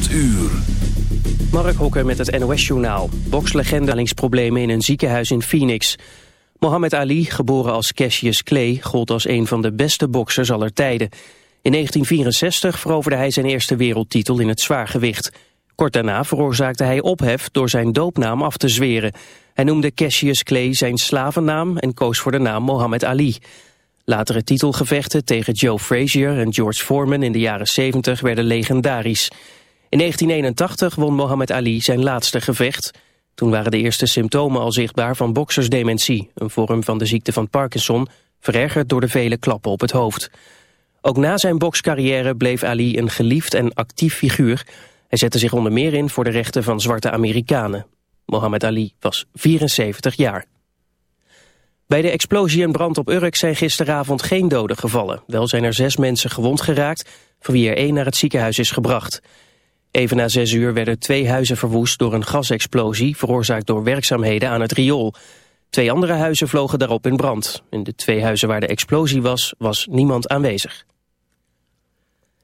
8 uur. Mark Hokker met het NOS-journaal. Bokslegendalingsproblemen in een ziekenhuis in Phoenix. Mohammed Ali, geboren als Cassius Clay, gold als een van de beste boksers aller tijden. In 1964 veroverde hij zijn eerste wereldtitel in het zwaargewicht. Kort daarna veroorzaakte hij ophef door zijn doopnaam af te zweren. Hij noemde Cassius Clay zijn slavennaam en koos voor de naam Mohammed Ali. Latere titelgevechten tegen Joe Frazier en George Foreman in de jaren 70 werden legendarisch. In 1981 won Mohammed Ali zijn laatste gevecht. Toen waren de eerste symptomen al zichtbaar van boksersdementie, een vorm van de ziekte van Parkinson, verergerd door de vele klappen op het hoofd. Ook na zijn bokscarrière bleef Ali een geliefd en actief figuur. Hij zette zich onder meer in voor de rechten van zwarte Amerikanen. Mohammed Ali was 74 jaar. Bij de explosie en brand op Urk zijn gisteravond geen doden gevallen. Wel zijn er zes mensen gewond geraakt, van wie er één naar het ziekenhuis is gebracht. Even na zes uur werden twee huizen verwoest door een gasexplosie... veroorzaakt door werkzaamheden aan het riool. Twee andere huizen vlogen daarop in brand. In de twee huizen waar de explosie was, was niemand aanwezig.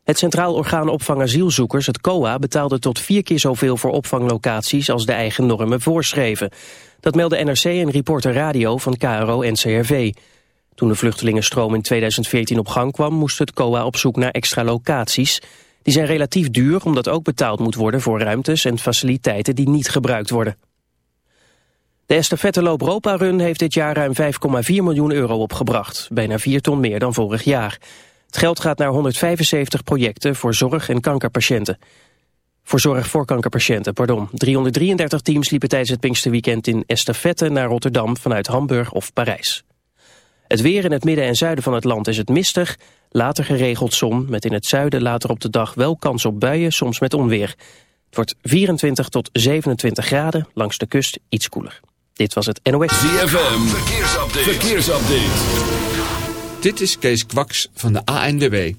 Het Centraal Orgaan Opvang Asielzoekers, het COA, betaalde tot vier keer zoveel voor opvanglocaties als de eigen normen voorschreven. Dat meldde NRC en Reporter Radio van KRO-NCRV. Toen de vluchtelingenstroom in 2014 op gang kwam, moest het COA op zoek naar extra locaties. Die zijn relatief duur, omdat ook betaald moet worden voor ruimtes en faciliteiten die niet gebruikt worden. De estafetteloop Europa Run heeft dit jaar ruim 5,4 miljoen euro opgebracht. Bijna 4 ton meer dan vorig jaar. Het geld gaat naar 175 projecten voor zorg- en kankerpatiënten. Voor zorg voor kankerpatiënten, pardon. 333 teams liepen tijdens het Pinksterweekend in estafette naar Rotterdam vanuit Hamburg of Parijs. Het weer in het midden en zuiden van het land is het mistig. Later geregeld zon, met in het zuiden later op de dag wel kans op buien, soms met onweer. Het wordt 24 tot 27 graden, langs de kust iets koeler. Dit was het NOS. ZFM, verkeersupdate. verkeersupdate. Dit is Kees Kwaks van de ANWB.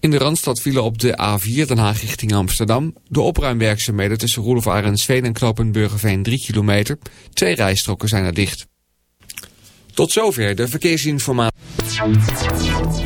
In de Randstad vielen op de A4 Den Haag richting Amsterdam. De opruimwerkzaamheden tussen Roelof Arendsveen en Knopenburgerveen 3 kilometer. Twee rijstroken zijn er dicht. Tot zover de verkeersinformatie.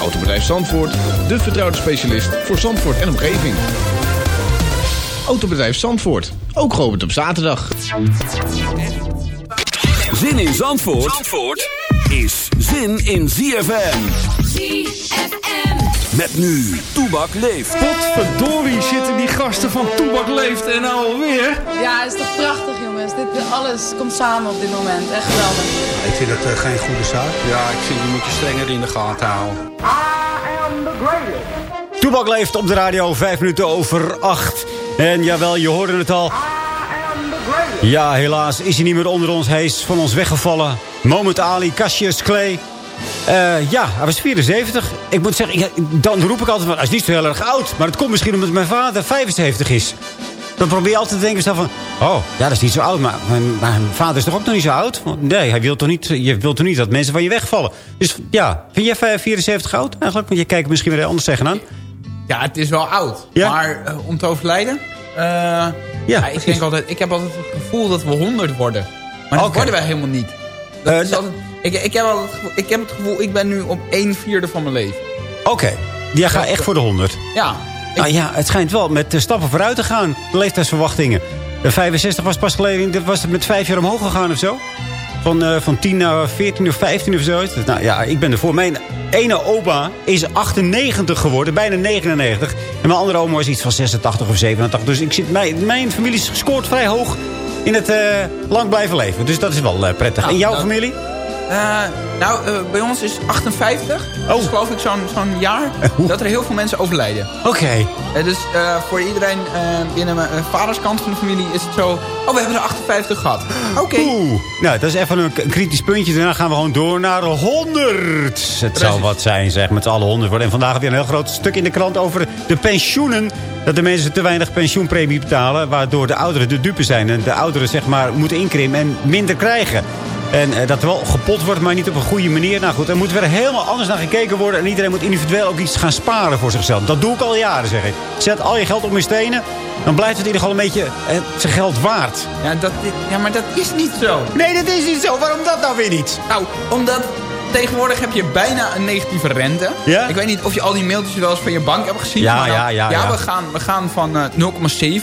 Autobedrijf Zandvoort, de vertrouwde specialist voor Zandvoort en omgeving. Autobedrijf Zandvoort, ook geopend op zaterdag. Zin in Zandvoort, Zandvoort is zin in ZFM. ZFM. Met nu, Toebak leeft. Potverdorie zitten die gasten van Toebak leeft en nou alweer. Ja, is toch prachtig jongens. Dit, alles komt samen op dit moment. Echt geweldig. Ik vind het uh, geen goede zaak. Ja, ik vind die moet je strenger in de gaten houden. Toebak leeft op de radio, vijf minuten over acht. En jawel, je hoorde het al. Ja, helaas is hij niet meer onder ons. Hij is van ons weggevallen. Moment Ali, Cassius Clay. Uh, ja, hij was 74. Ik moet zeggen, ik, dan roep ik altijd van, hij is niet zo heel erg oud. Maar het komt misschien omdat mijn vader 75 is. Dan probeer je altijd te denken van, oh, ja, dat is niet zo oud. Maar mijn, mijn vader is toch ook nog niet zo oud? Nee, hij wil toch niet, je wilt toch niet dat mensen van je wegvallen? Dus ja, vind jij 74 oud eigenlijk? Want je kijkt misschien weer anders tegenaan. Ja, het is wel oud. Ja? Maar uh, om te overlijden... Uh, ja, ja, ik, denk altijd, ik heb altijd het gevoel dat we 100 worden. Maar dat worden wij helemaal niet. Dat Eh, is nou, altijd, Ik, ik, heb al, het gevoel- ik heb het gevoel, ik ben nu op 1 vierde van mijn leven. Oké, jij gaat echt voor de 100. Ja. Nou ja, het schijnt wel met stappen vooruit te gaan. De leeftijdsverwachtingen. De 65 was pas geleden, dat was het met vijf jaar omhoog gegaan of zo. Van, eh, van 10 naar 14 of 15 of zo. Nou ja, ik ben ervoor. Mijn ene opa is 98 geworden, bijna 99. En mijn andere oma is iets van 86 of 87. Dus ik zit, mijn, mijn familie scoort vrij hoog in het eh, lang blijven leven. Dus dat is wel eh, prettig. Nou, en jouw nou, familie? Eh, nou, eh, bij ons is 58. Dat is geloof ik zo'n zo'n jaar dat er heel veel mensen overlijden. Oké. Eh, dus eh, voor iedereen binnen mijn vaderskant van de familie is het zo... Oh, we hebben er 58 gehad. Oké. Oeh, nou, dat is even een kritisch puntje. Daarna gaan we gewoon door naar 100. Het zou wat zijn, zeg, met z'n allen 100 worden. En vandaag weer een heel groot stuk in de krant over de pensioenen. Dat de mensen te weinig pensioenpremie betalen. Waardoor de ouderen de dupe zijn. En de ouderen, zeg maar, moeten inkrimpen en minder krijgen. En eh, dat er wel gepot wordt, maar niet op een goede manier. Nou goed, er moet weer helemaal anders naar gekeken worden. En iedereen moet individueel ook iets gaan sparen voor zichzelf. Dat doe ik al jaren, zeg ik. Zet al je geld op mijn stenen. Dan blijft het in ieder geval een beetje eh, zijn geld waard. Ja, dat, ja, maar dat is niet zo. Nee, dat is niet zo. Waarom dat nou weer niet? Nou, omdat tegenwoordig heb je bijna een negatieve rente. Ja? Ik weet niet of je al die mailtjes wel eens van je bank hebt gezien. Ja, maar dan- ja, ja, ja. We, gaan, we gaan van eh,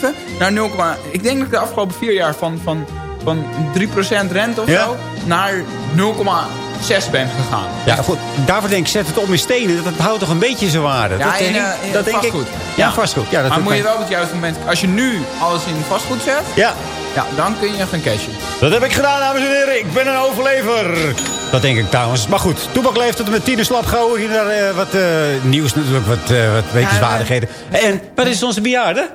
0,7 naar 0, ik denk dat ik de afgelopen vier jaar van, van, van 3% rente of Ja? zo naar 0,6 ben gegaan. Ja, goed. Daarvoor denk ik, zet het op in stenen. Dat houdt toch een beetje zijn waarde. Ja, dat denk in, ik. eh, in dat denk ik. vastgoed. Ja, vastgoed. Ja, dat maar moet je wel op het juiste moment... Als je nu alles in vastgoed zet, Ja, ja, dan kun je gaan cashen. dat heb ik gedaan, dames en heren. Ik ben een overlever. Dat denk ik trouwens. Maar goed, Toebak leeft tot met tien slap gauw. Hier naar eh, wat eh, nieuws natuurlijk, wat, eh, wat wetenswaardigheden. En wat is onze bejaarde?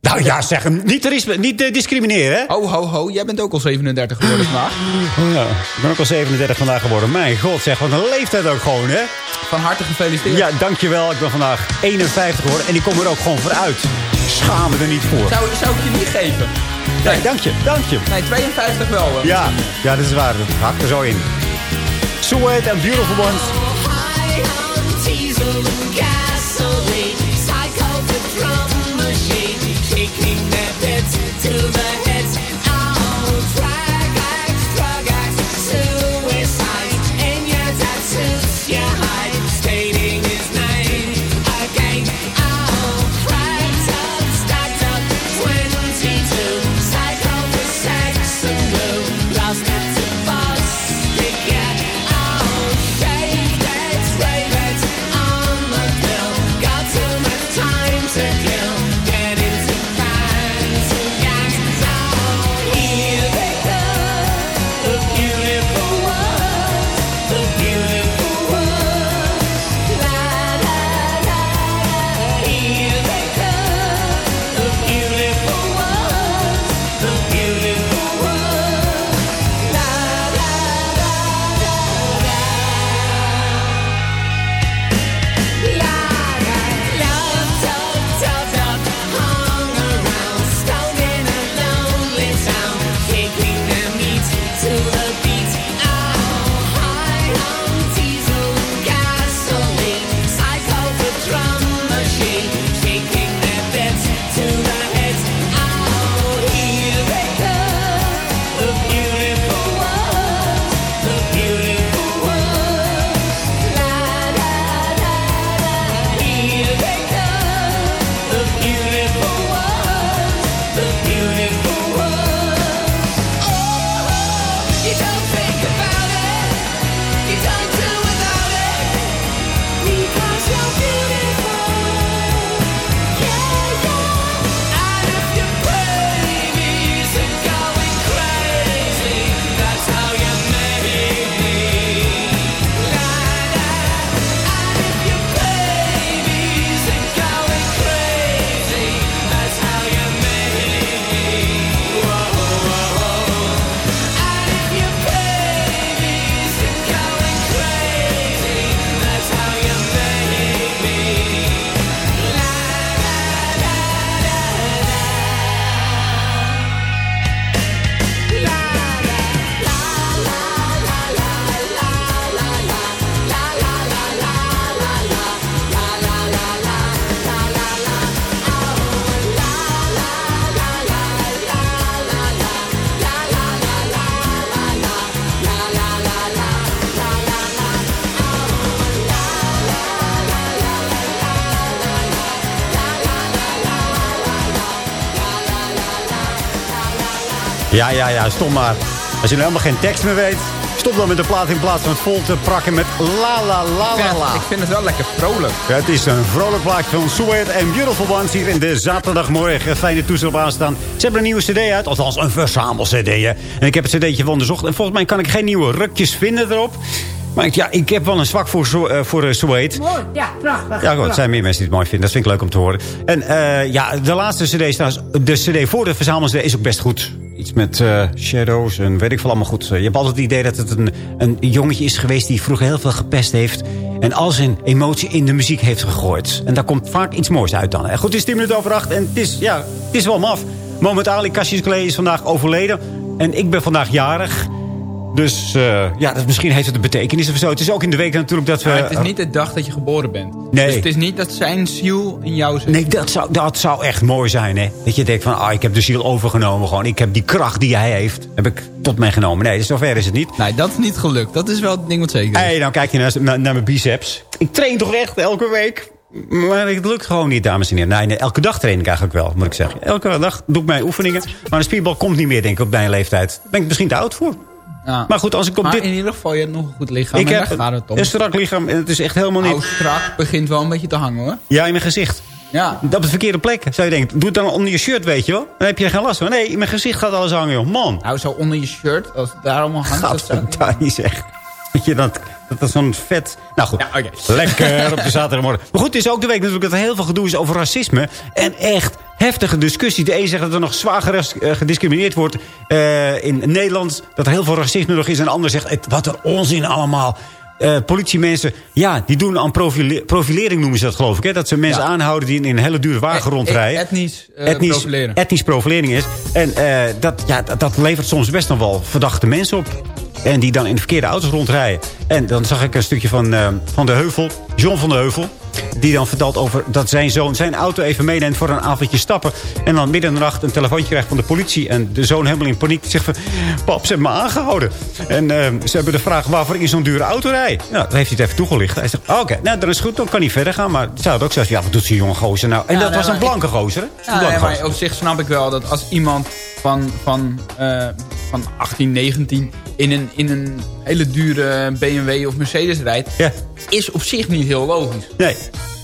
Nou ja, zeg hem. Niet, niet eh, discrimineren, hè? Ho, ho, ho. Jij bent ook al 37 geworden vandaag. Oh ja, ik ben ook al 37 vandaag geworden. Mijn god, zeg, wat een leeftijd ook gewoon, hè? Van harte gefeliciteerd. Ja, dankjewel. Ik ben vandaag 51 geworden. En ik kom er ook gewoon vooruit. Schaam me er niet voor. Zou, zou ik je niet geven? Nee, dank je, dank je. Nee, 52 wel. Ja, ja, dat is waar. Dat hakt er zo in. Sweat and Beautiful Ones. to the Ja, ja, ja, stop maar. Als je nu helemaal geen tekst meer weet... stop dan met de plaat in plaats van het vol te prakken met la la la Ik la vind, la. ik vind het wel lekker vrolijk. Ja, het is een vrolijk plaatje van Sweat en Beautiful Ones hier in de zaterdagmorgen. Fijne toestel op aanstaan. Ze hebben een nieuwe cd uit, althans een verzamel-cd. hè. En ik heb het cd'tje van onderzocht. En volgens mij kan ik geen nieuwe rukjes vinden erop. Maar ik, ja, ik heb wel een zwak voor, Zo- eh, voor Sweat. Mooi, ja, prachtig. Ja, goed, er zijn meer mensen die het mooi vinden. Dat vind ik leuk om te horen. En eh, ja, de laatste cd trouwens... De cd voor de verzamel is ook best goed. Iets met eh, shadows en weet ik veel allemaal goed. Je hebt altijd het idee dat het een, een jongetje is geweest... die vroeger heel veel gepest heeft... en al zijn emotie in de muziek heeft gegooid. En daar komt vaak iets moois uit dan. En goed, het is 10 minuten over 8 en het is, ja, het is wel maf. Moment Ali Cassius Clay is vandaag overleden. En ik ben vandaag jarig. Dus eh, ja, dat, misschien heeft het een betekenis of zo. Het is ook in de week natuurlijk dat we... Het is niet de dag dat je geboren bent. Nee. Dus het is niet dat zijn ziel in jou zit. Nee, dat zou, dat zou echt mooi zijn, hè. Dat je denkt van, ah, ik heb de ziel overgenomen gewoon. Ik heb die kracht die hij heeft, heb ik tot mij genomen. Nee, zover is het niet. Nee, dat is niet gelukt. Dat is wel het ding wat zeker is. Hé, hey, nou kijk je naar, naar, naar mijn biceps. Ik train toch echt elke week? Maar het lukt gewoon niet, dames en heren. Nee, nee, elke dag train ik eigenlijk wel, moet ik zeggen. Elke dag doe ik mijn oefeningen. Maar een spierbal komt niet meer, denk ik, op mijn leeftijd. Daar ben ik misschien te oud voor. Ja. Maar goed, als ik op Maar dit... in ieder geval, je hebt nog een goed lichaam. ik en heb gaat het om. een strak lichaam en het is echt helemaal niet... Strak begint wel een beetje te hangen hoor. Ja, in mijn gezicht. Ja. Op de verkeerde plek, zou je denken. Doe het dan onder je shirt, weet je wel. Dan heb je er geen last van. Nee, in mijn gezicht gaat alles hangen, joh. Man. Nou, zo onder je shirt, als het daar allemaal hangt. dat niet zeg. Je, dat, dat is zo'n vet... Nou goed, Ja, lekker op de zaterdagmorgen. Maar goed, het is ook de week natuurlijk dat er heel veel gedoe is over racisme. En echt heftige discussie. De een zegt dat er nog zwaar eh, gediscrimineerd wordt eh, in Nederland. Dat er heel veel racisme nog is. En de ander zegt, het- wat een onzin allemaal. Eh, politiemensen, ja, die doen aan profile- profilering noemen ze dat geloof ik. Hè? Dat ze mensen Ja. aanhouden die in een hele dure wagen E- rondrijden. etnisch, profileren. etnisch profilering is. En dat, ja, dat, dat levert soms best nog wel verdachte mensen op. En die dan in de verkeerde auto's rondrijden. En dan zag ik een stukje van, eh, van de Heuvel. John van de Heuvel. Die dan vertelt over dat zijn zoon zijn auto even meeneemt voor een avondje stappen. En dan midden in de nacht een telefoontje krijgt van de politie. En de zoon helemaal in paniek zegt van... Pap, ze hebben me aangehouden. En eh, ze hebben de vraag waarvoor ik in zo'n dure auto rijd. Nou, dan heeft hij het even toegelicht. Hij zegt, oké, nou, dan is het goed. Dan kan hij verder gaan. Maar ze had ook zo ja, wat doet zo'n jonge gozer nou? En Ja, dat nee, was een blanke gozer, hè? Ja, nee, maar gozer. op zich snap ik wel dat als iemand van, van, eh, van 18, 19 in een, in een hele dure BMW of Mercedes rijdt, Ja. is op zich niet heel logisch. Nee.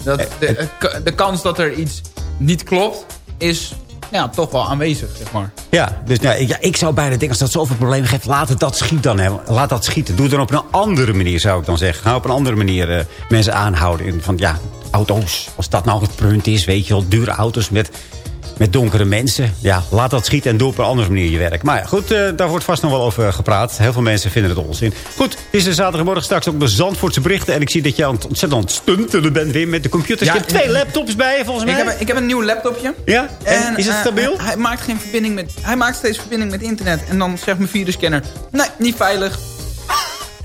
Dat de, de kans dat er iets niet klopt, is ja, toch wel aanwezig, zeg maar. Ja, dus nou, ik- ja, ik zou bijna denken, als dat zoveel problemen geeft... laat het dat schiet dan. Hè. Laat dat schieten. Doe het dan op een andere manier, zou ik dan zeggen. Ga op een andere manier eh, mensen aanhouden. In, van ja, auto's, als dat nou het punt is... weet je wel, dure auto's met, met donkere mensen. Ja, laat dat schieten en doe op een andere manier je werk. Maar ja, goed, eh, daar wordt vast nog wel over gepraat. Heel veel mensen vinden het onzin. Goed, het is de zaterdagmorgen straks ook de Zandvoortse berichten. En ik zie dat je aan het ontzettend aan het stuntelen bent weer met de computers. Ja, je hebt twee laptops bij je, volgens mij. Ik heb, ik heb een nieuw laptopje. Ja? En, is het eh, stabiel? hij maakt geen verbinding met. Hij maakt steeds verbinding met internet. En dan zegt mijn virusscanner. Nee, niet veilig.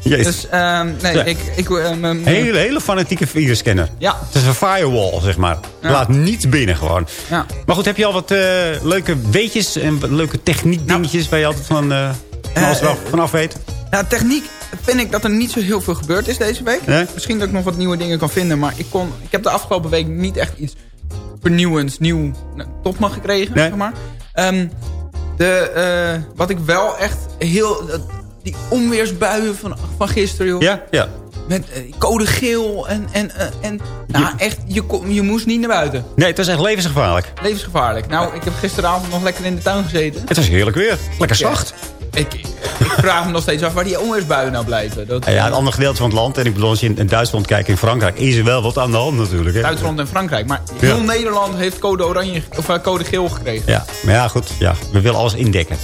Jezus. Dus ehm, nee, Ja. ik. ik eh, Hele, hele fanatieke virusscanner. Ja. Het is een firewall, zeg maar. Ja. Laat niets binnen gewoon. Ja. Maar goed, heb je al wat eh, leuke weetjes en leuke techniekdingetjes... waar je altijd van, eh van alles wel vanaf weet? Nou, techniek vind ik dat er niet zo heel veel gebeurd is deze week. Nee? Misschien dat ik nog wat nieuwe dingen kan vinden. Maar ik, kon, ik heb de afgelopen week niet echt iets vernieuwends, nieuw nou, top me gekregen. Nee. Zeg maar. Ehm, de, wat ik wel echt heel... die onweersbuien van, van gisteren, joh. Ja? Ja. Met eh, code geel en... en, eh, en nou, echt, je, kon- je moest niet naar buiten. Nee, het is echt levensgevaarlijk. Levensgevaarlijk. Nou, ik heb gisteravond nog lekker in de tuin gezeten. Het was heerlijk weer. Lekker zacht. Ik, ik vraag me nog steeds af waar die onweersbuien nou blijven. Dat, Ja, een ander gedeelte van het land. En ik bedoel, als je in, Duitsland kijkt, in Frankrijk... is er wel wat aan de hand natuurlijk. Hè? Duitsland en Frankrijk. Maar heel Ja. Nederland heeft code, oranje, of, eh, code geel gekregen. Ja, maar ja, goed. Ja, we willen alles indekken.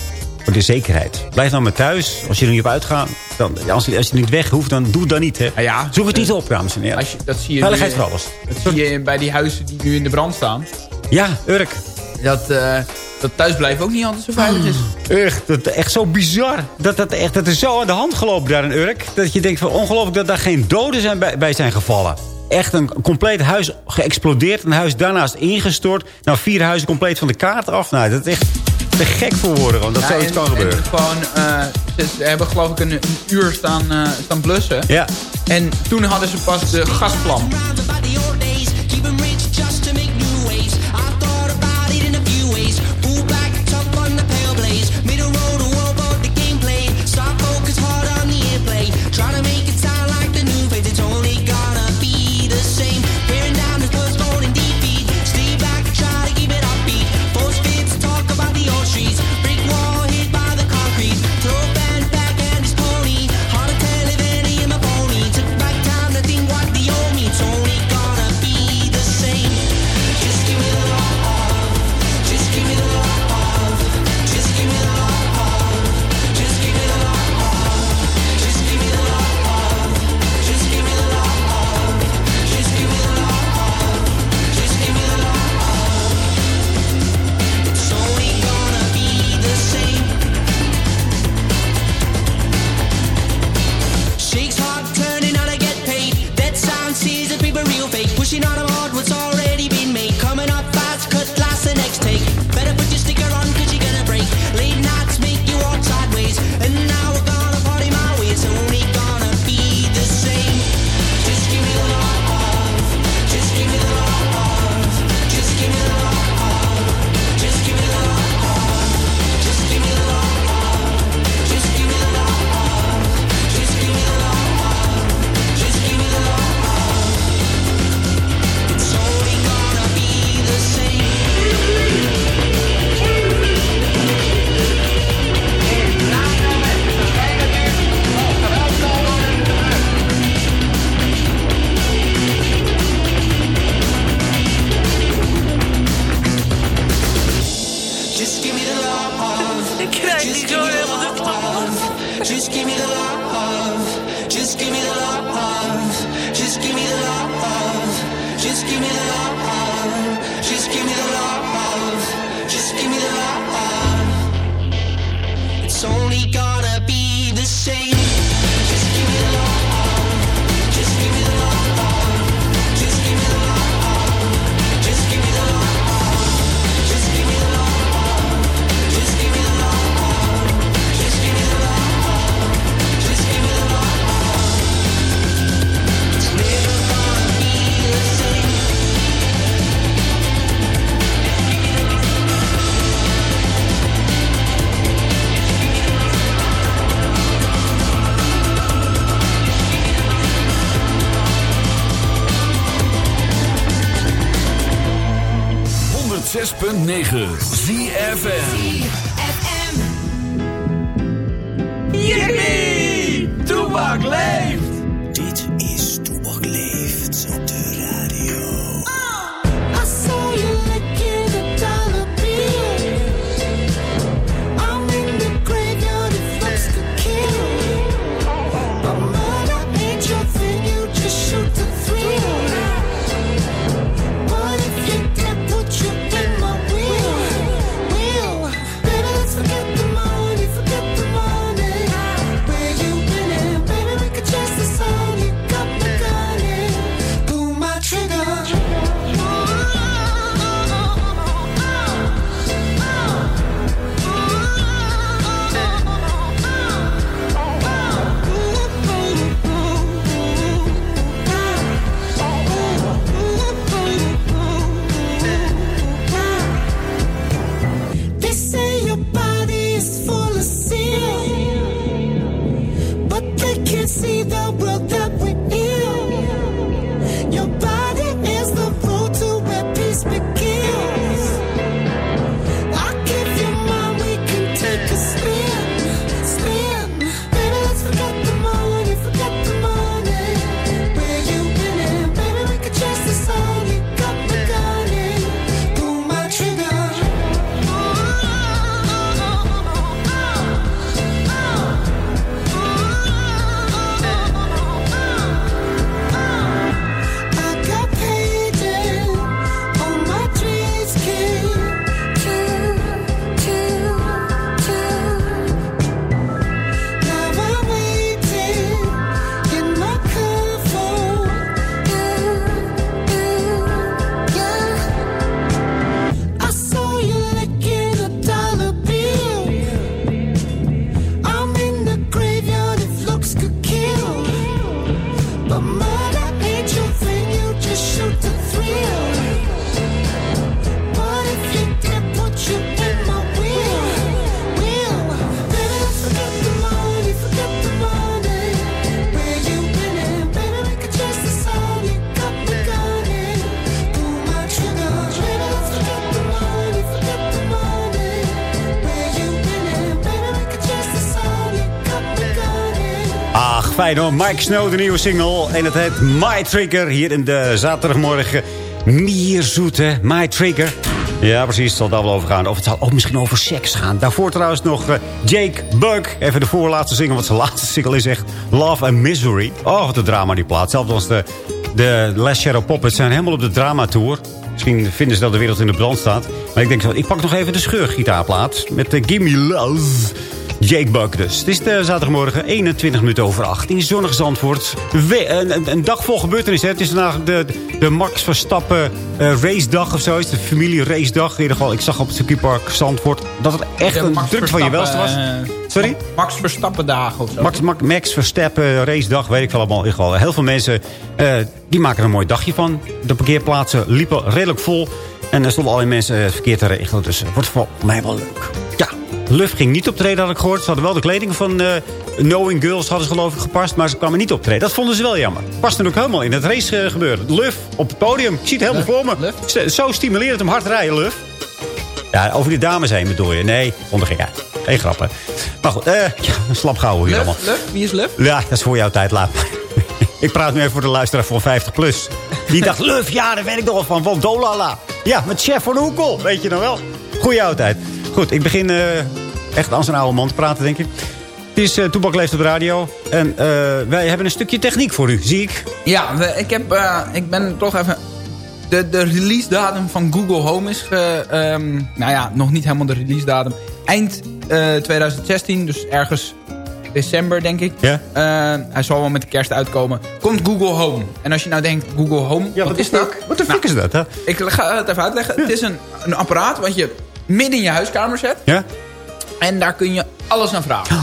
Voor de zekerheid. Blijf nou maar thuis. Als je er niet op uitgaat, dan, als, je, als je niet weg hoeft, dan doe het dan niet. Hè. Nou ja, Zoek het niet op, dames en heren. Als je, dat zie je Veiligheid nu, voor alles. Dat zie je bij die huizen die nu in de brand staan. Ja, Urk. Dat, eh dat thuisblijven ook niet altijd zo veilig is. Echt, dat, echt zo bizar. Dat, dat, echt, dat is zo aan de hand gelopen daar in Urk. Dat je denkt van ongelooflijk dat daar geen doden zijn bij, bij zijn gevallen. Echt een compleet huis geëxplodeerd. Een huis daarnaast ingestort. Nou, vier huizen compleet van de kaart af. Nou, dat is echt te gek voor woorden. Want dat Ja, zoiets en- kan gebeuren. En gewoon, eh, ze, ze hebben geloof ik een, een uur staan, eh, staan blussen. Ja. En toen hadden ze pas de gasvlam. Just give me the love. Can I just go there with the love? Just give me the love. Just give me the love. Just give me the love. Just give me the love. Just give me the love. Just give me the love. It's only 106.9 ZFM Yippie! Toebak leeft! Fijn. Mike Snow, de nieuwe single. En het heet My Trigger. Hier in de zaterdagmorgen. Mierzoet, hè? My Trigger. Ja, precies. Het zal daar wel over gaan. Of het zal ook misschien over seks gaan. Daarvoor trouwens nog eh, Jake Bug. Even de voorlaatste single. Want zijn laatste single is echt Love and Misery. Oh, wat een drama die plaat. Zelfs als de, de Last Shadow Puppets zijn helemaal op de drama-tour. Misschien vinden ze dat de wereld in de brand staat. Maar ik denk zo, ik pak nog even de scheurgitaarplaat. Met de Gimme Love. Jake Buck dus. Het is de zaterdagmorgen 21 minuten over 8 in zonnig Zandvoort. We- een, een, dag vol gebeurtenissen. hè. Het is vandaag de, de Max Verstappen eh, racedag of zo. Het is de familie racedag. In ieder geval, ik zag op het circuitpark Zandvoort dat het echt een druk van je welste was. Eh, Sorry? Max Verstappen dagen of zo. Max, Max, Max Verstappen racedag, weet ik wel allemaal. In ieder geval, heel veel mensen eh, die maken er een mooi dagje van. De parkeerplaatsen liepen redelijk vol. En er stonden allerlei mensen het verkeer te regelen. Dus het wordt voor mij wel leuk. Ja, Luf ging niet optreden, had ik gehoord. Ze hadden wel de kleding van eh, Knowing Girls hadden ze geloof ik gepast. Maar ze kwamen niet optreden. Dat vonden ze wel jammer. Past er ook helemaal in het race eh, gebeuren. Luf op het podium. Ik zie het helemaal voor me. Zo- Zo stimulerend om hard rijden, Luf. Ja, over die dames heen bedoel je. Nee, onderging uit. Geen grappen. Maar goed, eh ja, slap gauw hier Luf, allemaal. Luf, wie is Luf? Ja, dat is voor jouw tijd, laat maar. Ik praat nu even voor de luisteraar van 50 plus. Die dacht, Luf, ja, daar weet ik nog wel van. Van Dolala. Ja, met Chef van Hoekel. Weet je nog wel. Goeie oudheid. Goed, ik begin eh, echt als een oude man te praten, denk ik. Het is uh, Toepak Leeft op de radio. En eh, wij hebben een stukje techniek voor u, zie ik. Ja, we- ik, heb, eh, ik ben toch even de, de release datum van Google Home is... ehm, nou ja, nog niet helemaal de release datum. Eind eh, 2016, dus ergens december denk ik. Ja. Eh, hij zal wel met de kerst uitkomen. Komt Google Home. En als je nou denkt, Google Home, wat, is dat? Wat de fuck is dat, hè? Ik ga het even uitleggen. Het is een, een apparaat wat je midden in je huiskamer zet. Ja? En daar kun je alles aan vragen.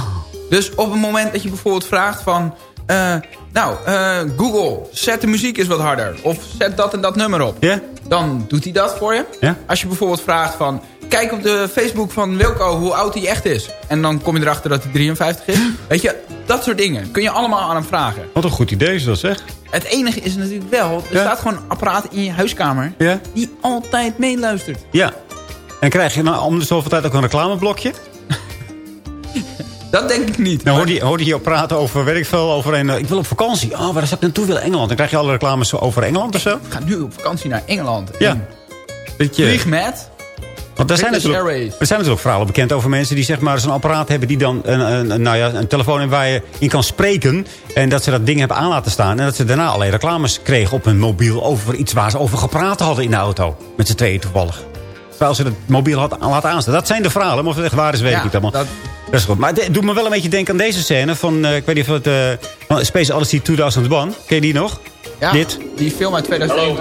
Dus op het moment dat je bijvoorbeeld vraagt van... eh, nou, eh, Google, zet de muziek eens wat harder. Of zet dat en dat nummer op. Ja? Dan doet hij dat voor je. Ja? Als je bijvoorbeeld vraagt van... Kijk op de Facebook van Wilco hoe oud hij echt is. En dan kom je erachter dat hij 53 is. Weet je, dat soort dingen kun je allemaal aan hem vragen. Wat een goed idee is dat, zeg. Het enige is natuurlijk wel... Er staat gewoon een apparaat in je huiskamer... Ja? die altijd meeluistert. Ja. En krijg je nou om de zoveel tijd ook een reclameblokje? Dat denk ik niet. Nou hoorde je, hoorde je praten over, weet ik veel, over een... eh, ik wil op vakantie. Oh, waar zou ik naartoe willen? Engeland. Dan krijg je alle reclames over Engeland of zo? Ik ga nu op vakantie naar Engeland. Ja. En Dat je, Vlieg met... want er zijn, natuurlijk, er zijn natuurlijk verhalen bekend over mensen die zeg maar zo'n apparaat hebben... die dan een, een, een- nou ja, een telefoon hebben waar je in kan spreken. En dat ze dat ding hebben aan laten staan. En dat ze daarna alleen reclames kregen op hun mobiel... over iets waar ze over gepraat hadden in de auto. Met z'n tweeën toevallig. Terwijl ze het mobiel had aan laten aanstaan. Dat zijn de verhalen. Maar of het echt waar is, weet ik niet allemaal. dat- Dat is goed. Maar het doet me wel een beetje denken aan deze scène van... eh, ik weet niet of het... eh, van Space Odyssey 2001. Ken je die nog? Ja, Dit. die film uit 2001.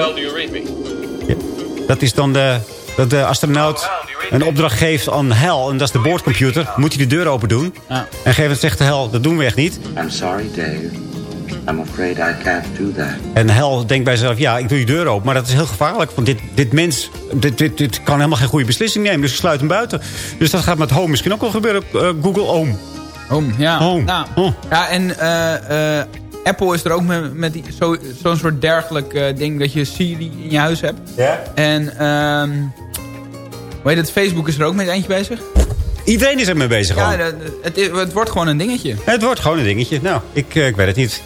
Dat is dan de, dat de astronaut een opdracht geeft aan Hal. En dat is de boordcomputer. Moet hij de deur open doen. Ja. En gegeven zegt de Hal, dat doen we echt niet. I'm sorry, Dave. I'm afraid I can't do that. En Hal denkt bij zichzelf, ja, ik doe die deur open. Maar dat is heel gevaarlijk. Want dit, dit mens, dit, dit, dit kan helemaal geen goede beslissing nemen. Dus ik sluit hem buiten. Dus dat gaat met Home misschien ook wel gebeuren. Eh, Google Home. Home, ja. Home. Nou, Oh. ja, en eh, eh, Apple is er ook met, met die- zo- zo'n soort dergelijk eh, ding dat je Siri in je huis hebt. Ja. En, ehm het, Facebook is er ook met eentje bezig. Iedereen is ermee bezig. Ja, het, het wordt gewoon een dingetje. Het wordt gewoon een dingetje. Nou, ik, ik weet het niet.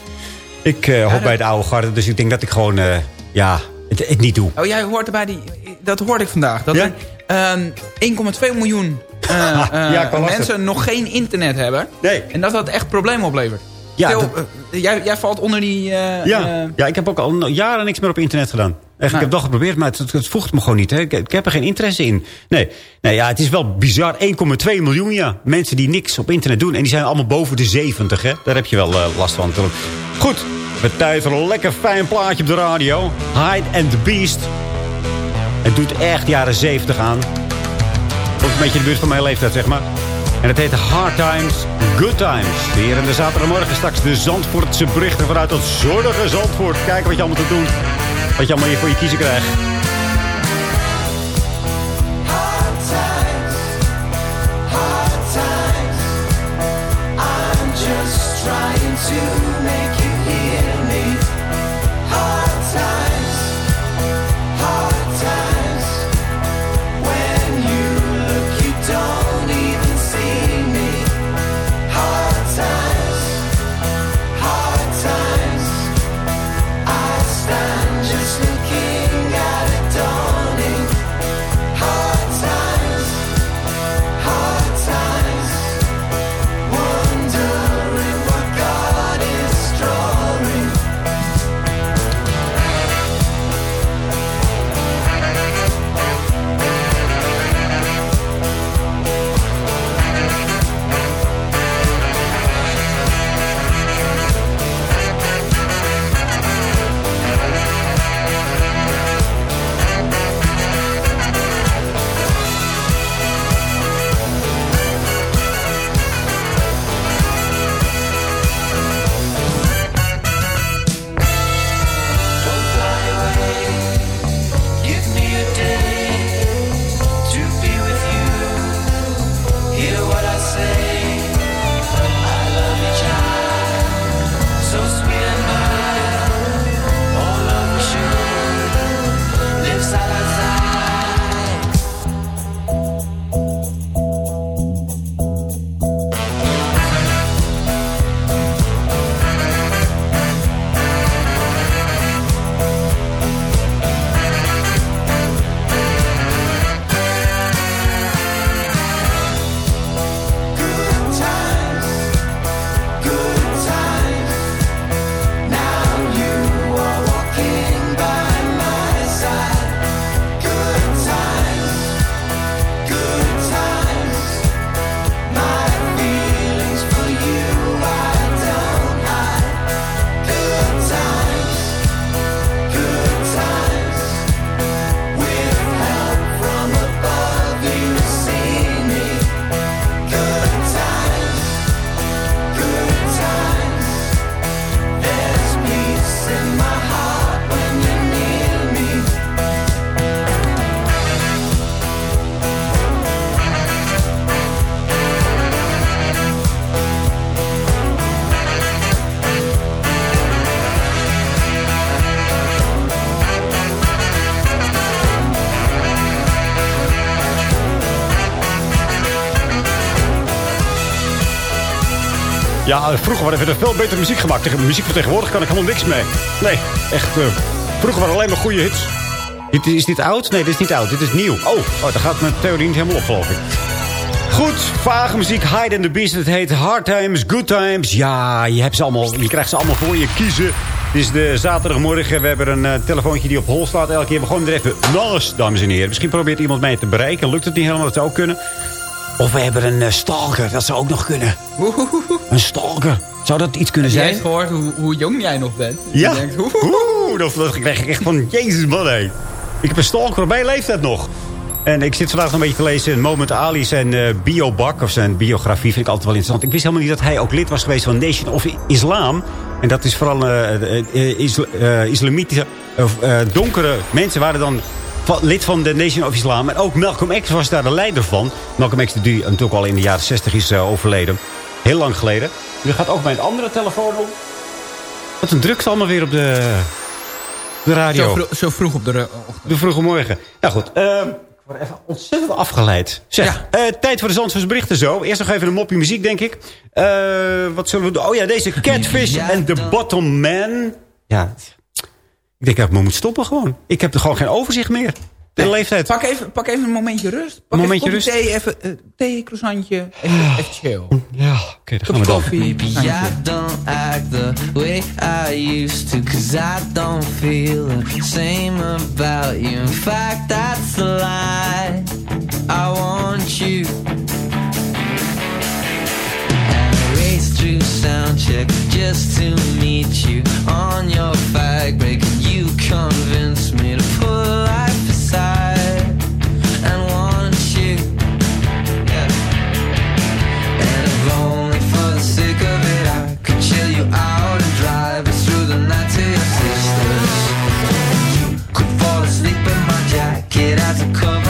Ik eh hoor dat- bij de oude garde. Dus ik denk dat ik gewoon, eh, ja, het, het niet doe. Oh, jij hoort erbij die... Dat hoorde ik vandaag. Dat Ja? er ehm, 1,2 miljoen eh, Ja, mensen nog geen internet hebben. Nee. En dat dat echt problemen oplevert. Ja, Stel, dat- jij, jij valt onder die... Ja, ja, ik heb ook al jaren niks meer op internet gedaan. Echt, Nou. Ik heb het geprobeerd, maar het, voegt me gewoon niet. Hè. Ik, ik heb er geen interesse in. Nee, nee ja, het is wel bizar. 1,2 miljoen, ja. Mensen die niks op internet doen. En die zijn allemaal boven de 70, hè. Daar heb je wel eh, last van natuurlijk. Goed, we voor een lekker fijn plaatje op de radio. Hide and the Beast. Het doet echt jaren 70 aan. Ook een beetje de buurt van mijn leeftijd, zeg maar. En het heet Hard Times, Good Times. Hier in de zaterdagmorgen straks de Zandvoortse berichten vanuit het zonnige Zandvoort. Kijken wat je allemaal te doen. Wat je allemaal hier voor je kiezen krijgt. Ja, vroeger werd er veel betere muziek gemaakt. Tegen muziek van tegenwoordig kan ik helemaal niks mee. Nee, echt. eh, vroeger waren alleen maar goede hits. Dit, is dit oud? Nee, dit is niet oud. Dit is nieuw. Oh, oh daar gaat mijn theorie niet helemaal op, geloof ik. Goed, vage muziek, Hide and the Beast. Het heet Hard Times, Good Times. Ja, je, hebt ze allemaal, je krijgt ze allemaal voor je kiezen. Het is de zaterdagmorgen. We hebben een eh, telefoontje die op hol staat elke keer. We gooien er even naast, dames en heren. Misschien probeert iemand mij te bereiken. Lukt het niet helemaal, dat zou ook kunnen. Of we hebben een eh, stalker, dat zou ook nog kunnen. Een stalker. Zou dat iets kunnen Heb jij zijn? gehoord hoe, hoe jong jij nog bent? Ja. Je denkt, Oeh, dat, dat krijg ik echt van... Jezus, man, hé. Ik heb een stalker op mijn leeftijd nog. En ik zit vandaag nog een beetje te lezen... in Moment Ali zijn eh, biobak, of zijn biografie... vind ik altijd wel interessant. Ik wist helemaal niet dat hij ook lid was geweest van Nation of Islam. En dat is vooral eh, isla- islamitische... of donkere mensen waren dan lid van de Nation of Islam. En ook Malcolm X was daar de leider van. Malcolm X, die natuurlijk al in de jaren 60 is eh, overleden. Heel lang geleden. Nu gaat ook mijn andere telefoon op. Wat een drukte allemaal weer op de, de radio. Zo, vro- zo vroeg op de ochtend. De vroege morgen. Nou goed, ehm, ik word even ontzettend afgeleid. Zeg, eh, tijd voor de Zandvoorts berichten zo. Eerst nog even een moppie muziek, denk ik. Eh, wat zullen we doen? Oh ja, deze Catfish en The Bottom Man. Ja, denk dat ik moet stoppen gewoon. Ik heb er gewoon geen overzicht meer. De leeftijd. Pak even, pak even een momentje rust. Pak Momentje even kopje Thee, even eh, thee, croissantje. Even, even chill. Ja, oké, daar gaan we dan. Koffie, Maybe I don't act the way I used to Cause I don't feel the same about you In fact, that's a lie I want you sound check Just to meet you On your fag break. You convince me to put life aside And want you. Yeah. And if only for the sake of it, I could chill you out and drive us through the night to your sisters. You could fall asleep in my jacket as a cover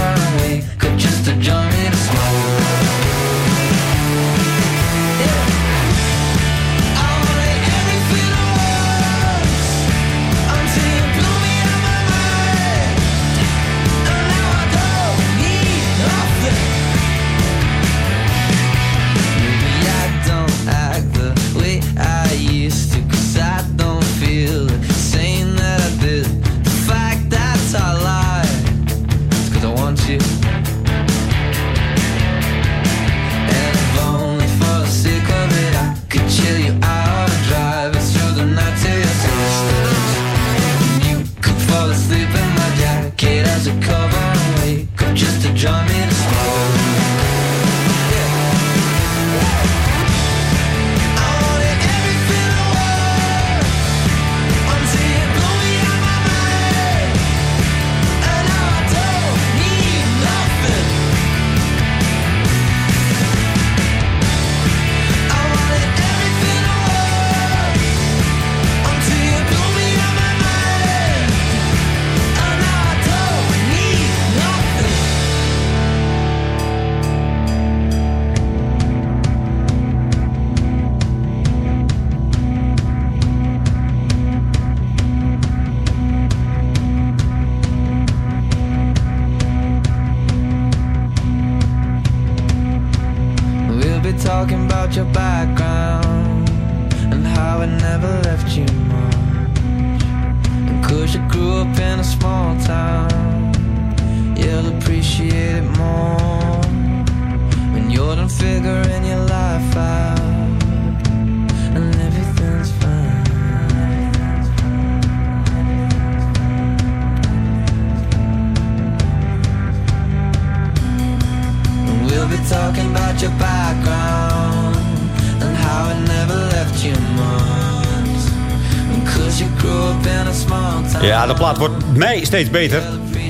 Ja, de plaat wordt mij steeds beter.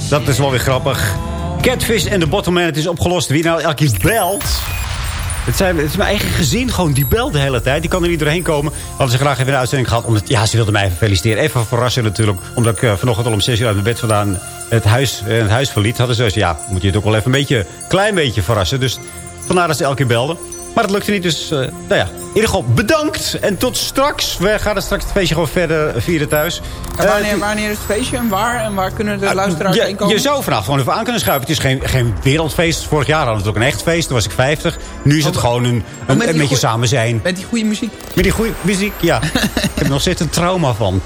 Dat is wel weer grappig. Catfish en de Bottom Man, het is opgelost. Wie nou elke keer belt... Het, zijn, het is mijn eigen gezin gewoon, die belt de hele tijd. Die kan er niet doorheen komen. Hadden ze graag even een uitzending gehad. Omdat, ja, ze wilden mij even feliciteren. Even verrassen natuurlijk. Omdat ik eh, vanochtend al om 6 uur uit mijn bed vandaan het huis, eh, het huis verliet. Hadden ze gezegd, ja, moet je het ook wel even een beetje, klein beetje verrassen. Dus vandaar dat ze elke keer belden. Maar het lukte niet, dus eh, nou ja. In ieder geval bedankt. En tot straks. We gaan er straks het feestje gewoon verder vieren thuis. En Eh, wanneer, wanneer is het feestje en waar? En waar kunnen de luisteraars heen je, komen? je zou vanaf gewoon even aan kunnen schuiven. Het is geen, geen wereldfeest. Vorig jaar hadden we het ook een echt feest. Toen was ik 50. Nu is het Oh, gewoon een, met een, beetje samen zijn. Met die goede muziek. Met die goede muziek, ja. ik heb er nog steeds een trauma van.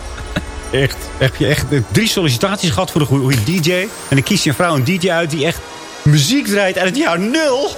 Echt. Heb je echt drie sollicitaties gehad voor een goede DJ. En dan kies je een vrouw een DJ uit die echt muziek draait uit het jaar nul.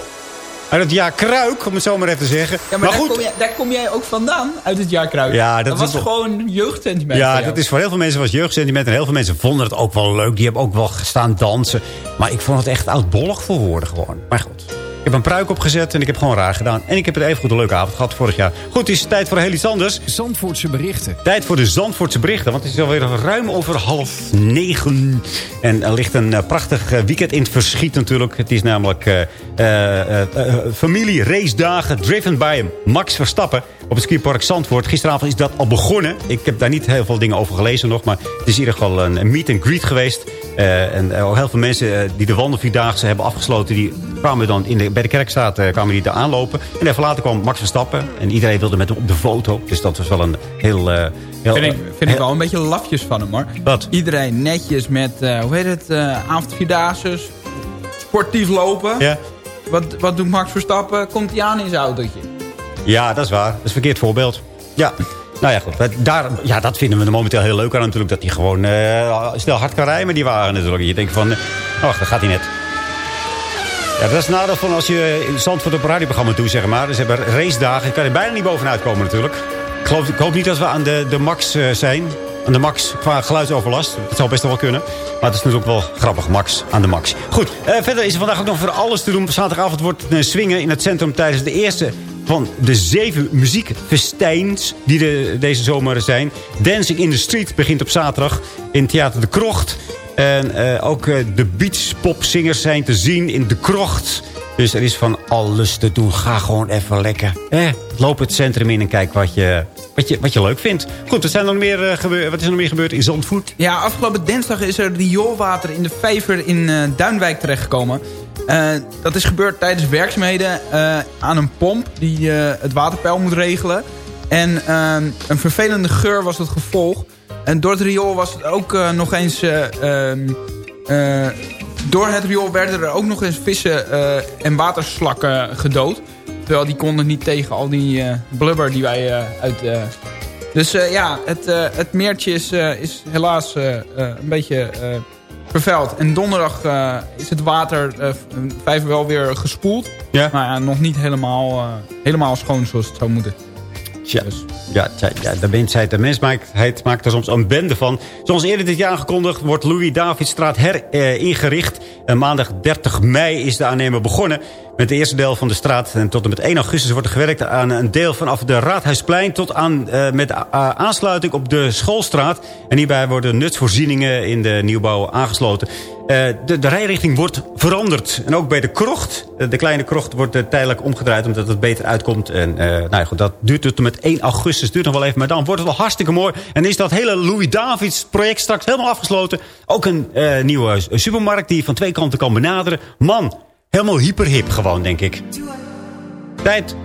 Uit het jaar kruik, om het zo maar even te zeggen. Ja, maar, daar, Kom jij, daar kom jij ook vandaan, uit het jaar Kruik. Ja, dat was wel- gewoon jeugdsentiment Ja, dat is voor heel veel mensen was jeugdsentiment. En heel veel mensen vonden het ook wel leuk. Die hebben ook wel gestaan dansen. Maar ik vond het echt oudbollig voor woorden gewoon. Maar goed. Ik heb een pruik opgezet en ik heb gewoon raar gedaan. En ik heb er even goed een leuke avond gehad vorig jaar. Goed, het is tijd voor heel iets anders. Zandvoortse berichten. Tijd voor de Zandvoortse berichten. Want het is alweer ruim over half negen. En er ligt een eh, prachtig eh, weekend in het verschiet natuurlijk. Het is namelijk eh, familie race dagen driven by Max Verstappen. Op het skipark Zandvoort. Gisteravond is dat al begonnen. Ik heb daar niet heel veel dingen over gelezen nog. Maar het is in ieder geval een meet and greet geweest. Eh, en ook heel veel mensen eh, die de wandelvierdaagse hebben afgesloten... die kwamen dan in de, bij de kerkstraat kwamen die daar aanlopen. En even later kwam Max Verstappen. En iedereen wilde met hem op de foto. Dus dat was wel een heel... heel Vind ik, vind ik wel een beetje lafjes van hem hoor. Wat? Iedereen netjes met, hoe heet het, avondvierdaagse, sportief lopen. Ja. Wat, wat doet Max Verstappen? Komt hij aan in zijn autootje? Ja, dat is waar. Dat is een verkeerd voorbeeld. Ja. Nou ja, goed. Daar, ja, dat vinden we momenteel heel leuk aan natuurlijk. Dat hij gewoon eh, snel hard kan rijden met die wagen natuurlijk. Je denkt van, eh, ach, daar gaat hij net. Ja, dat is het nadeel van als je Zandvoort op een radioprogramma toe, zeg maar. Dus hebben racedagen. Je kan er bijna niet bovenuit komen natuurlijk. Ik, geloof, ik hoop niet dat we aan de, de max eh, zijn. Aan de max qua geluidsoverlast. Dat zou best wel kunnen. Maar het is natuurlijk wel grappig, max aan de max. Goed, verder is er vandaag ook nog voor alles te doen. Zaterdagavond wordt een swingen in het centrum tijdens de eerste van de zeven muziekfestijns die er deze zomer zijn. Dancing in the Street begint op zaterdag in Theater de Krocht. En eh, ook eh, de beachpopzingers zijn te zien in de Krocht. Dus er is van alles te doen. Ga gewoon even lekker. Eh, loop het centrum in en kijk wat je, wat je, wat je leuk vindt. Goed, wat, zijn er nog meer, eh, gebeur, wat is er nog meer gebeurd in Zandvoort? Ja, afgelopen dinsdag is er rioolwater in de vijver in Duinwijk terechtgekomen. Eh, dat is gebeurd tijdens werkzaamheden eh, aan een pomp die eh, het waterpeil moet regelen. En eh, een vervelende geur was het gevolg. En door het riool was het ook nog eens... eh, ehm, eh, door het riool werden er ook nog eens vissen en waterslakken gedood. Terwijl die konden niet tegen al die blubber die wij uit... dus ja, het, het meertje is, is helaas een beetje vervuild. En donderdag eh, is het water eh, vijver wel weer gespoeld. Ja. Maar ja, nog niet helemaal, eh, helemaal schoon zoals het zou moeten. Ja, ja, ja, ja, de mensheid, de mensheid maakt er soms een bende van. Zoals eerder dit jaar aangekondigd wordt Louis Davidstraat heringericht. Maandag 30 mei is de aannemer begonnen met het eerste deel van de straat. En tot en met 1 augustus wordt er gewerkt aan een deel vanaf de Raadhuisplein... tot aan eh, met aansluiting op de Schoolstraat. En hierbij worden nutsvoorzieningen in de nieuwbouw aangesloten. Eh, de, de rijrichting wordt veranderd. En ook bij de krocht. eh, de kleine krocht wordt eh, tijdelijk omgedraaid omdat het beter uitkomt. En nou ja, goed, dat duurt tot en met 1 augustus. Duurt nog wel even, maar dan wordt het wel hartstikke mooi. En is dat hele Louis Davids project straks helemaal afgesloten. Ook een nieuwe supermarkt die je van twee kanten kan benaderen. Man, helemaal hyperhip gewoon, denk ik. Tijd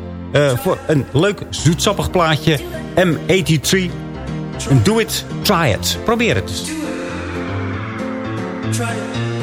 voor een leuk zoetsappig plaatje. M83. En do it, try it. Probeer het. Try it.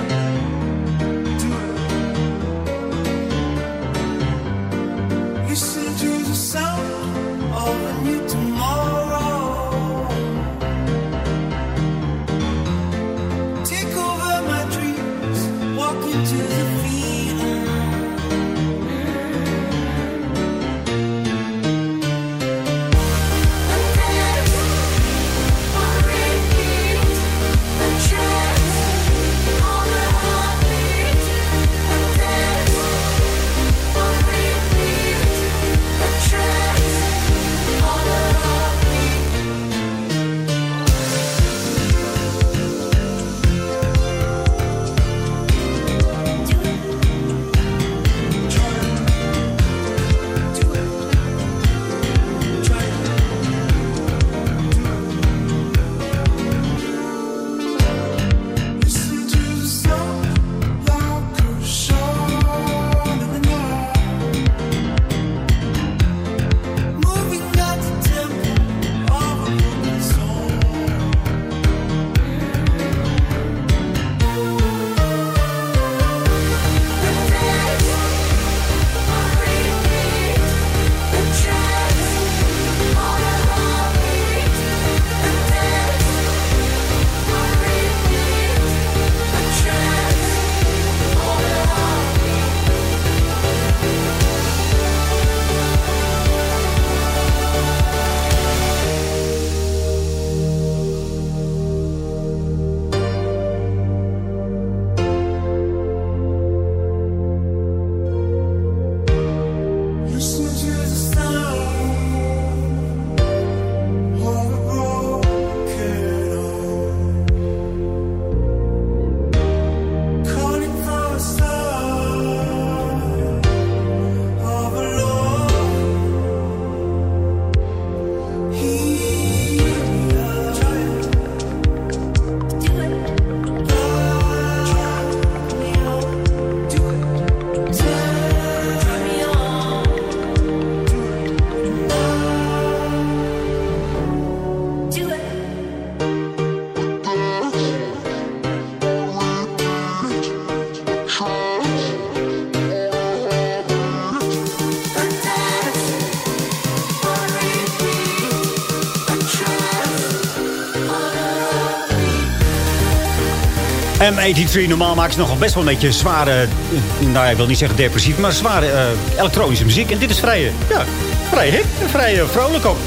M83, normaal maken ze nog best wel een beetje zware... eh, nou ik wil niet zeggen depressief, maar zware eh, elektronische muziek. En dit is vrij, eh, ja, vrij hip en eh, vrolijk ook.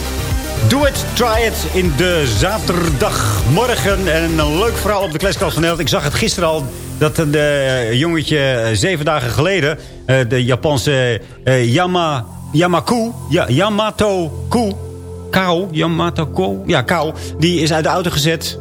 Do it, try it in de zaterdagmorgen. En een leuk verhaal op de Kleskast van Nederland. Ik zag het gisteren al dat een jongetje zeven dagen geleden... de Japanse Yama, Yamaku, ja, Yamato Ku, Kao, Yamato Ko, ja, Kao... die is uit de auto gezet...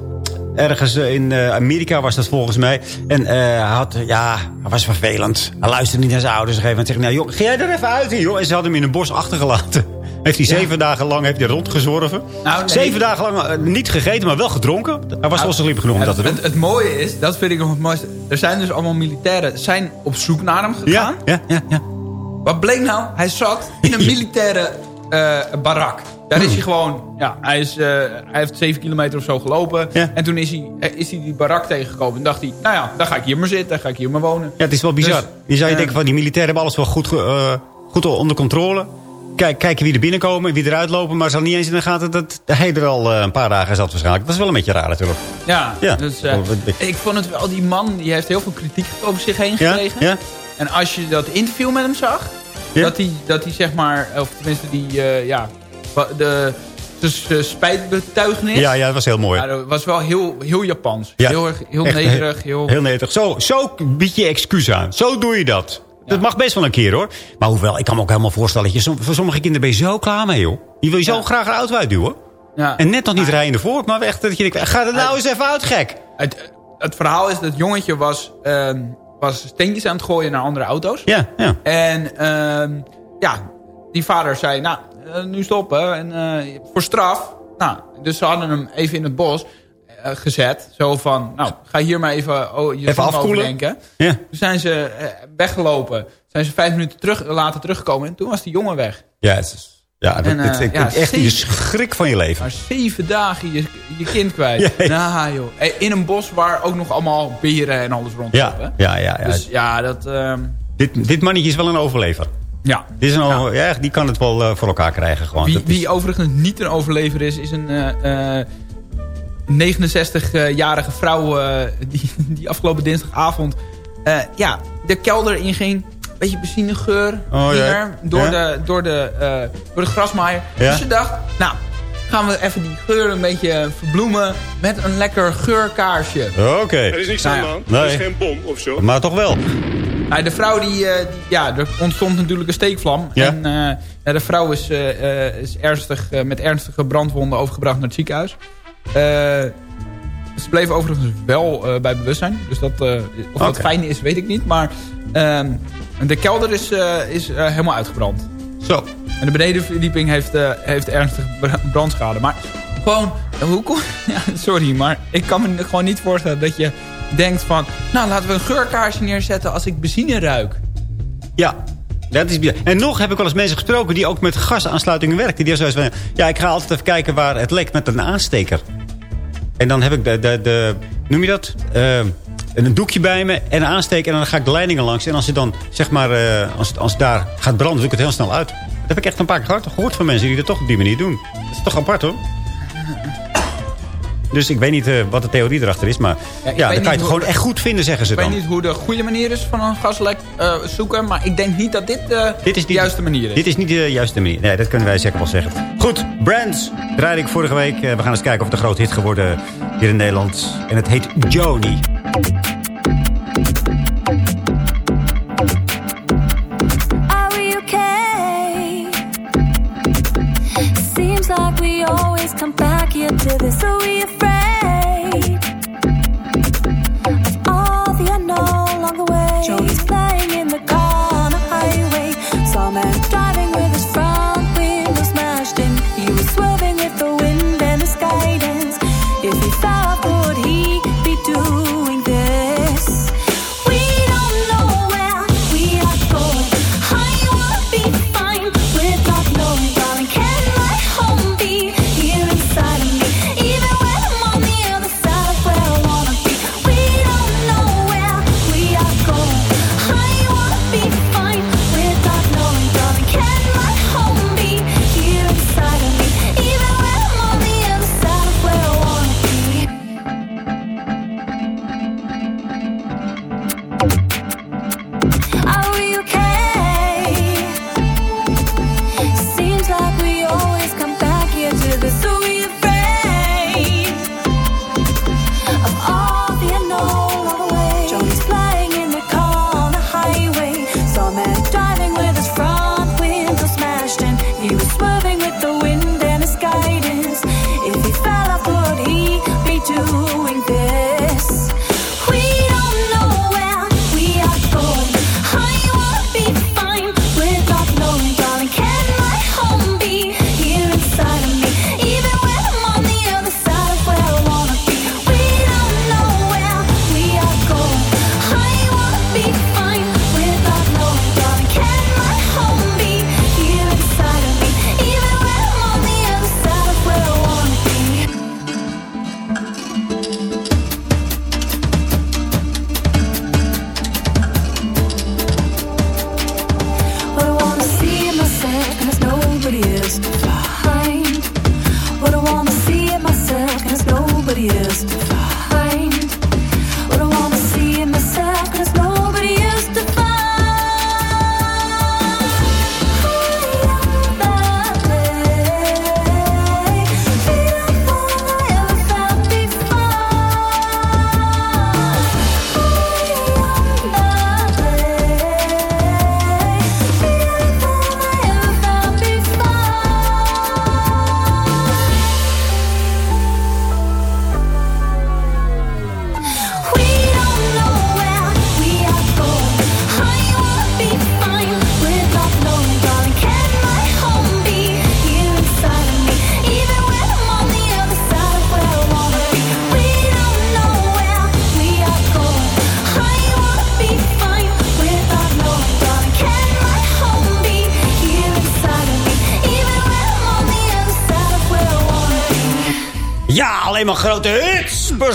Ergens eh, in eh, Amerika was dat volgens mij. En eh, hij had, ja, hij was vervelend. Hij luisterde niet naar zijn ouders. Op een gegeven moment zegt hij, nou, joh, ga jij er even uit hier, joh. En ze hadden hem in een bos achtergelaten. Heeft hij zeven dagen lang heeft hij rondgezworven. Nou, nee. Zeven dagen lang niet gegeten, maar wel gedronken. Hij was wel zo liep genoeg om dat te doen. Het, het mooie is, dat vind ik nog het mooiste. Er zijn dus allemaal militairen, zijn op zoek naar hem gegaan. Ja, ja, ja. Wat bleek nou? Hij zat in een militaire barak. Daar is hij gewoon, ja, hij, is, eh, hij heeft zeven kilometer of zo gelopen. En toen is hij, eh, is hij die barak tegengekomen. En dacht hij, nou ja, dan ga ik hier maar zitten, dan ga ik hier maar wonen. Ja, het is wel bizar. Dus, je zou je denken van die militairen hebben alles wel goed, eh, goed onder controle. Kijk, kijken wie er binnenkomen, wie eruit lopen. Maar ze hadden niet eens in de gaten dat hij er al een paar dagen zat waarschijnlijk. Dat is wel een beetje raar natuurlijk. Ja, Ja. dus ik vond het wel, die man die heeft heel veel kritiek over zich heen gekregen. ja. En als je dat interview met hem zag, dat hij dat hij zeg maar, of tenminste die, ja, de, dus, spijtbetuigenis. Ja, ja, dat was heel mooi. Ja, dat was wel heel, heel Japans. Ja. Heel, erg- heel Echt, nederig. Heel, Heel nederig. Zo, zo bied je excuus aan. Zo doe je dat. Dat mag best wel een keer hoor. Maar hoewel, ik kan me ook helemaal voorstellen... Dat je, som- voor sommige kinderen ben je zo klaar mee joh. Die wil je zo graag een auto uitduwen. Ja. En net nog niet rijden voor, maar echt dat je denkt... Ga er nou eens even uit, gek. Het, het verhaal is dat jongetje was, ehm, was steentjes aan het gooien naar andere auto's. Ja, ja. En ehm, ja, die vader zei, nou, nu stoppen. En, eh, voor straf. Nou, dus ze hadden hem even in het bos eh, gezet. Zo van, nou, ga hier maar even oh, je Even afkoelen. overdenken. Ja. Toen zijn ze eh, weggelopen. Zijn ze vijf minuten terug, later teruggekomen. En toen was die jongen weg. Ja, het is, ja, dat, En, eh, ik ja, echt je schrik van je leven. Maar zeven dagen je, je kind kwijt. Ja. Nou joh. Eh, In een bos waar ook nog allemaal beren en alles rondlopen. Ja, ja, ja. ja. Dus ja, dat... ehm, dit, dit mannetje is wel een overlever. Ja. Dit is een over- ja, die kan het wel eh, voor elkaar krijgen gewoon. Wie, Dat is- wie overigens niet een overlever is, is een eh, eh, 69-jarige vrouw eh, die, die afgelopen dinsdagavond eh, ja, de kelder inging. Beetje benzinegeur Oh, ja. door, Ja. de, door, de, eh, door de grasmaaier. Ja. Dus ze dacht, nou, gaan we even die geur een beetje verbloemen met een lekker geurkaarsje. Oké. Er is niks Nou aan de hand. Nee. Er is geen bom of zo. Maar toch wel. Nou, de vrouw die, eh, die- ja, er ontstond natuurlijk een steekvlam. Ja. En eh, de vrouw is, eh, is ernstig, met ernstige brandwonden overgebracht naar het ziekenhuis. Ze bleef overigens wel bij bewustzijn. Dus dat, of dat fijn is, weet ik niet. Maar ehm, de kelder is, is helemaal uitgebrand. Zo. En de benedenverdieping heeft, heeft ernstige bra- brandschade. Maar gewoon, hoe kom ja, Sorry, maar ik kan me gewoon niet voorstellen dat je denkt van... Nou, laten we een geurkaarsje neerzetten als ik benzine ruik. Ja. Dat is bizar. en nog heb ik wel eens mensen gesproken die ook met gasaansluitingen werken. Die zoiets van, ja, ik ga altijd even kijken waar het lekt met een aansteker. En dan heb ik de, de, de noem je dat? Eh, een doekje bij me en een aansteker. En dan ga ik de leidingen langs. En als het dan, zeg maar, eh, als, als het daar gaat branden, doe ik het heel snel uit. Dat heb ik echt een paar keer gehoord van mensen die dat toch op die manier doen. Dat is toch apart, hoor. Dus ik weet niet eh, wat de theorie erachter is. Maar ja, ik dan weet kan je het gewoon echt goed vinden, zeggen ze Ik weet dan. niet hoe de goede manier is van een gaslek eh, zoeken. Maar ik denk niet dat dit, eh, Dit is de juiste manier is. Dit is niet de juiste manier. Nee, dat kunnen wij zeker wel zeggen. Goed, Brands draaide ik vorige week. We gaan eens kijken of het een groot hit geworden hier in Nederland. En het heet Joni. Are we okay?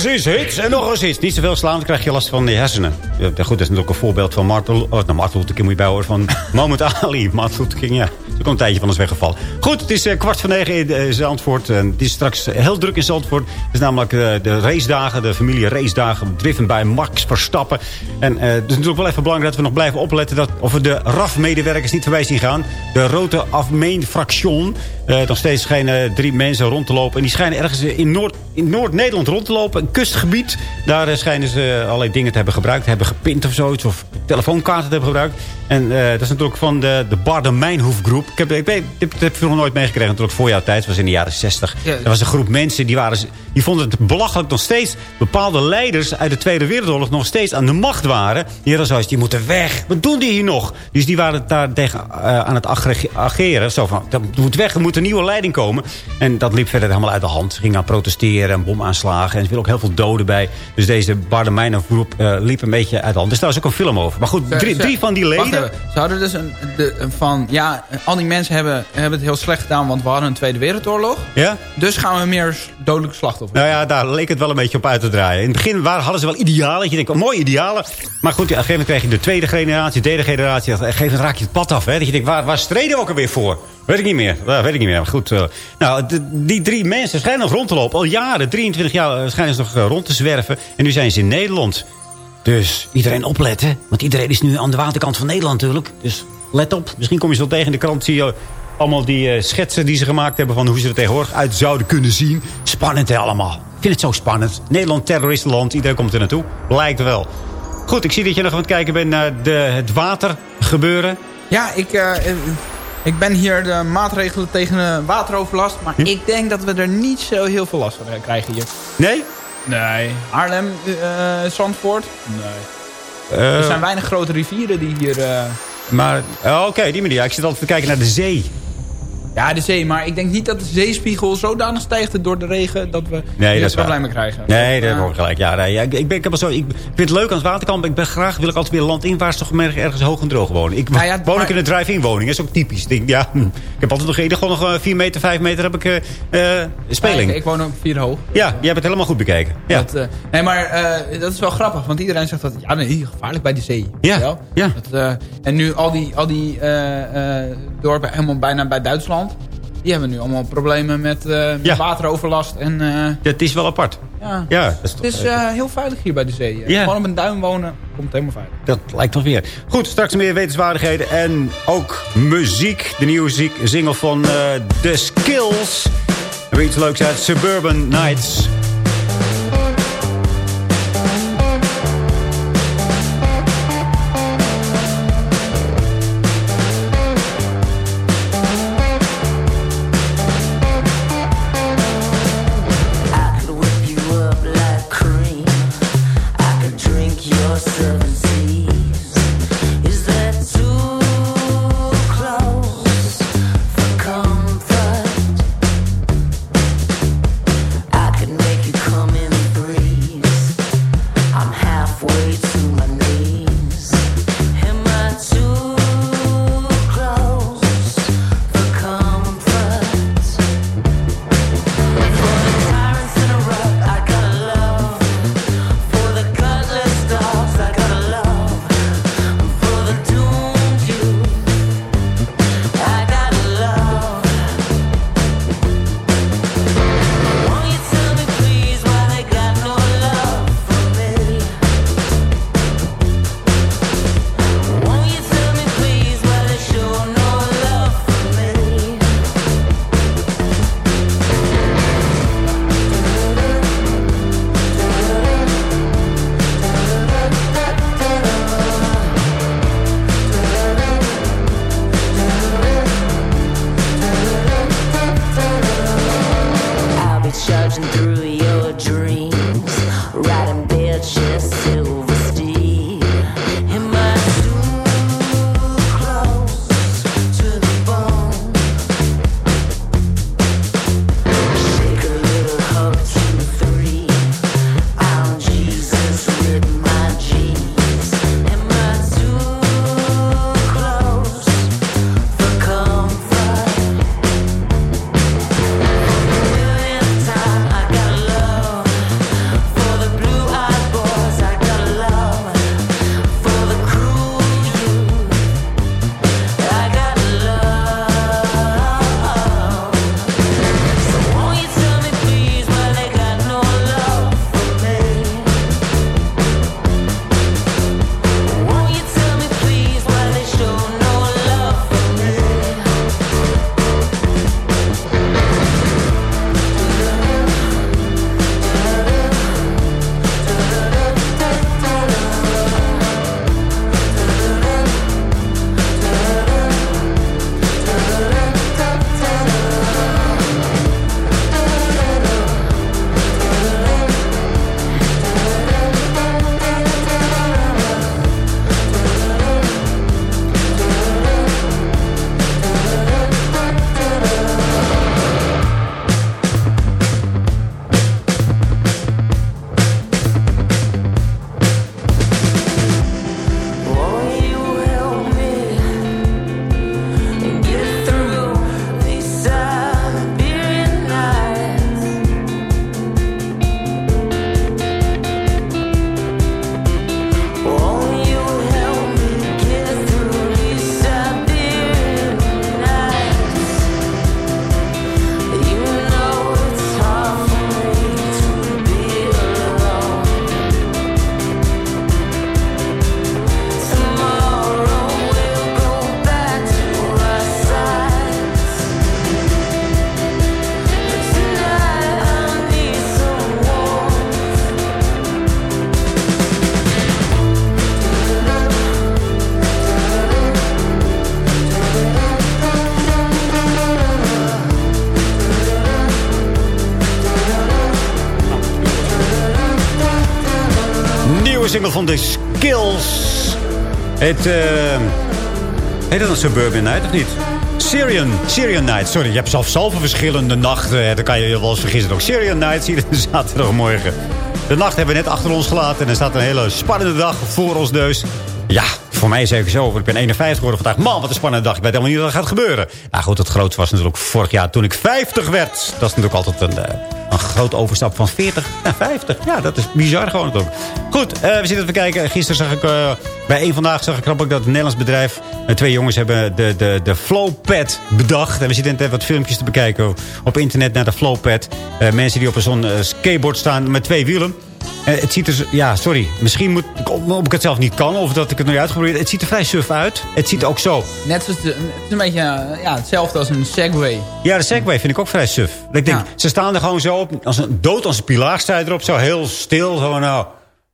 Precies, hits en nog eens hits. Niet zoveel slaan, dan krijg je last van je hersenen. Ja, goed, dat is natuurlijk een voorbeeld van Martin... Oh, nou, Martin Luther King moet je bij horen. Van Mohammed Ali. Martin Luther King, ja. Er komt een tijdje van ons weggevallen. Goed, het is eh, kwart van negen in eh, Zandvoort. En het is straks heel druk in Zandvoort. Het is namelijk eh, de racedagen, de familie racedagen. Driven bij Max Verstappen. En het is natuurlijk wel even belangrijk dat we nog blijven opletten... Dat, of we de RAF-medewerkers niet voorbij zien gaan. De Rote Afmeen-fractie. Eh nog steeds schijnen drie mensen rond te lopen. En die schijnen ergens in Noord- in Noord-Nederland rond te lopen. Een kustgebied. Daar eh, schijnen ze allerlei dingen te hebben gebruikt. Hebben gepint of zoiets. Of telefoonkaarten te hebben gebruikt. En eh, dat is natuurlijk van de, de Bardemijnhoefgroep. Ik heb, ik, weet, ik heb het nog nooit meegekregen. Natuurlijk voorjaar tijd. was in de jaren 60. Ja. Er was een groep mensen die, waren, die vonden het belachelijk nog steeds. Bepaalde leiders uit de Tweede Wereldoorlog nog steeds aan de macht waren. Die hadden zoiets, die moeten weg. Wat doen die hier nog? Dus die waren daar tegen aan het ageren. Zo van, dat moet weg, er moet een nieuwe leiding komen. En dat liep verder helemaal uit de hand. Ze gingen aan protesteren en bomaanslagen. En er viel ook heel veel doden bij. Dus deze Bardemijnhoefgroep eh liep een beetje uit de hand. Daar is ook een film over. Maar goed, drie, drie van die leden... Ze hadden dus een, de, een van... Ja, al die mensen hebben, hebben het heel slecht gedaan... want we hadden een Tweede Wereldoorlog. Ja? Dus gaan we meer dodelijke slachtoffers. Nou ja, daar leek het wel een beetje op uit te draaien. In het begin waren, hadden ze wel idealen. Je denkt, oh, mooie idealen. Maar goed, ja, op een gegeven moment krijg je de tweede generatie, de derde generatie. Op een gegeven moment raak je het pad af. Hè? Dat je denkt, waar, waar streden we ook alweer voor? Weet ik niet meer. Weet ik niet meer. Maar goed, eh, nou, die drie mensen schijnen nog rond te lopen. Al jaren, 23 jaar eh, schijnen ze nog eh, rond te zwerven. En nu zijn ze in Nederland. Dus iedereen opletten. Want iedereen is nu aan de waterkant van Nederland natuurlijk. Dus let op. Misschien kom je zo tegen in de krant. Zie je allemaal die schetsen die ze gemaakt hebben... van hoe ze er tegenwoordig uit zouden kunnen zien. Spannend hè, allemaal. Ik vind het zo spannend. Nederland, terroristenland. Iedereen komt er naartoe. Lijkt wel. Goed, ik zie dat je nog aan het kijken bent naar de, het water gebeuren. Ja, ik, ik ben hier de maatregelen tegen wateroverlast. Maar Hm? ik denk dat we er niet zo heel veel last van krijgen hier. Nee? Nee. Haarlem, eh, Zandvoort? Nee. Eh, er zijn weinig grote rivieren die hier... eh, Maar, oké, die manier. Ik zit altijd te kijken naar de zee. Ja, de zee. Maar ik denk niet dat de zeespiegel zodanig stijgt door de regen... dat we Nee, hier dat problemen krijgen. Nee, dat heb ik gelijk. Ja, nee, ja, ik, ik, ben, ik, heb zo, ik vind het leuk aan het waterkamp. Ik ben graag, wil ik altijd weer landinwaarts toch ergens hoog en droog wonen. Ik Nou ja, woon maar- ook in een drive-in woning. Dat is ook typisch. Ik ja, hm, ik heb altijd nog in ieder geval nog eh, 4 meter, 5 meter heb ik eh, eh, speling. Ik, ik woon ook vier hoog. Ja, jij hebt het helemaal goed bekeken. Ja. Dat, eh, nee, maar eh, dat is wel grappig. Want iedereen zegt dat... Ja, nee, gevaarlijk bij de zee. Ja, ja. Dat, eh, en nu al die, al die eh, eh, dorpen helemaal bijna bij Duitsland... die hebben nu allemaal problemen met, eh, met Ja. wateroverlast. En, Dat is wel apart. ja. Ja, dat, is Het is eh, heel veilig hier bij de zee. Ja. Gewoon op een duin wonen, komt helemaal veilig. dat lijkt wel weer. Goed, straks meer wetenswaardigheden en ook muziek. De nieuwe muziek, single van The Skills. Weer iets leuks uit Suburban Nights. The Skills. Het, eh heet dat een Suburban Night of niet? Syrian, Syrian Night. Sorry, je hebt zelf zoveel verschillende nachten. Dan kan je je wel eens vergissen. Ook Syrian Night zie je de zaterdagmorgen. De nacht hebben we net achter ons gelaten. En er staat een hele spannende dag voor ons neus. Ja, voor mij is even zo. Ik ben 51 geworden vandaag. Man, wat een spannende dag. Ik weet helemaal niet wat er gaat gebeuren. Nou goed, het grootste was natuurlijk vorig jaar toen ik 50 werd. Dat is natuurlijk altijd een, eh, een groot overstap van 40 naar 50. Ja, dat is bizar gewoon natuurlijk. Goed, eh, we zitten even kijken. Gisteren zag ik eh, bij één vandaag zag ik grappig dat het Nederlands bedrijf... eh, twee jongens hebben de, de, de Flowpad bedacht. En we zitten net even wat filmpjes te bekijken op internet naar de Flowpad. Mensen die op zo'n skateboard staan met twee wielen. Het ziet er, ja, sorry. Misschien moet, of ik het zelf niet kan of dat ik het nog niet uitgeprobeerd. Het ziet er vrij suf uit. Het ziet er ook zo. Net zoals de, het is een beetje ja, hetzelfde als een Segway. Ja, de Segway vind ik ook vrij suf. Ik denk, ze staan er gewoon zo op, als een dood als een pilaar staat erop. Zo heel stil. Zo, nou,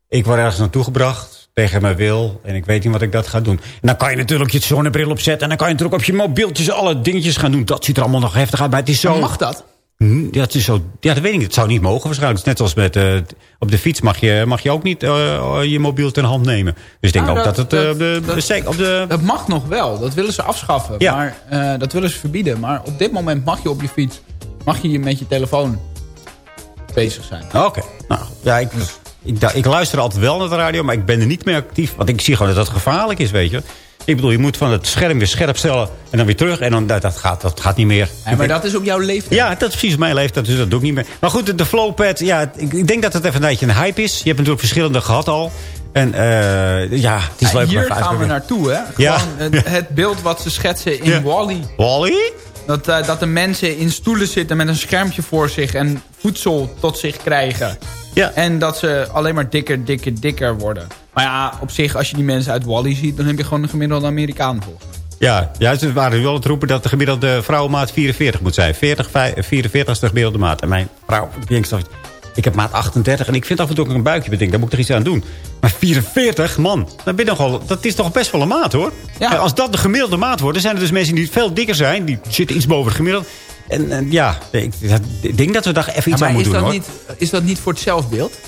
ik word ergens naartoe gebracht. Tegen mijn wil. En ik weet niet wat ik dat ga doen. En dan kan je natuurlijk je zonnebril opzetten. En dan kan je natuurlijk op je mobieltjes alle dingetjes gaan doen. Dat ziet er allemaal nog heftig uit. Maar het is zo... Mag dat? Hm, Ja, het is zo, ja, dat weet ik niet. Het zou niet mogen waarschijnlijk. Het net zoals met, eh, op de fiets mag je, mag je ook niet eh, je mobiel ten hand nemen. Dus ik denk Nou, ook dat, het eh, op de, op de... Dat mag nog wel. Dat willen ze afschaffen. Ja. Maar eh, dat willen ze verbieden. Maar op dit moment mag je op je fiets... mag je met je telefoon bezig zijn. Oké. Nou, ja, ik, ik, luister altijd wel naar de radio, maar ik ben er niet meer actief. Want ik zie gewoon dat dat gevaarlijk is, weet je. Ik bedoel, je moet van het scherm weer scherp stellen en dan weer terug. En dan, dat, dat, gaat, dat gaat niet meer. Ja, maar dat is ook jouw leeftijd. Ja, dat is precies mijn leeftijd, dus dat doe ik niet meer. Maar goed, de, Flowpad, ja, ik, ik denk dat het even een beetje een hype is. Je hebt natuurlijk verschillende gehad al. En eh, ja, het is Ja, leuk hier gaan we naartoe, hè? Ja. Gewoon het, het beeld wat ze schetsen in Wally. Wally? Dat, eh, dat de mensen in stoelen zitten met een schermpje voor zich... en voedsel tot zich krijgen. Ja. En dat ze alleen maar dikker, dikker, dikker worden. Maar ja, op zich, als je die mensen uit Wally ziet... dan heb je gewoon een gemiddelde Amerikaan volgens mij. Ja, ja, ze waren wel aan het roepen dat de gemiddelde vrouwenmaat 44 moet zijn. 40, vij- 44 is de gemiddelde maat. En mijn vrouw, ik denk zo, ik heb maat 38 en ik vind af en toe ook een buikje. Ik denk, daar moet ik er iets aan doen. Maar 44, man, dan ben nogal, dat is toch best wel een maat hoor. En Als dat de gemiddelde maat wordt, dan zijn er dus mensen die veel dikker zijn. Die zitten iets boven het gemiddelde. En, en ja, ik, ik denk dat we daar even iets Ja, aan moeten dat, doen hoor. niet, is dat niet voor het zelfbeeld?